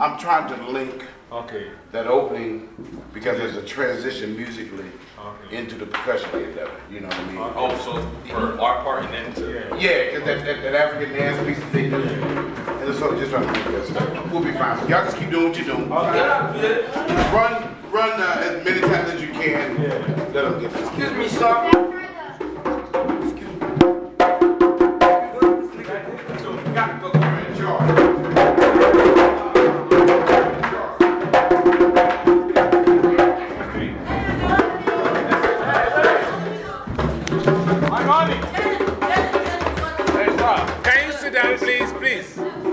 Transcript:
Can you listen? I'm trying to link Okay. that opening because there's a transition musically Okay. into the percussion end of it. You know what I mean? Oh, so for our part and then to. Yeah, because that, that, that African dance piece that they do. And it's sort of just trying to make this. We'll be fine. Y'all just keep doing what you're doing. Run, run uh, as many times as you can. Let them get this. Excuse me, sir. juiz.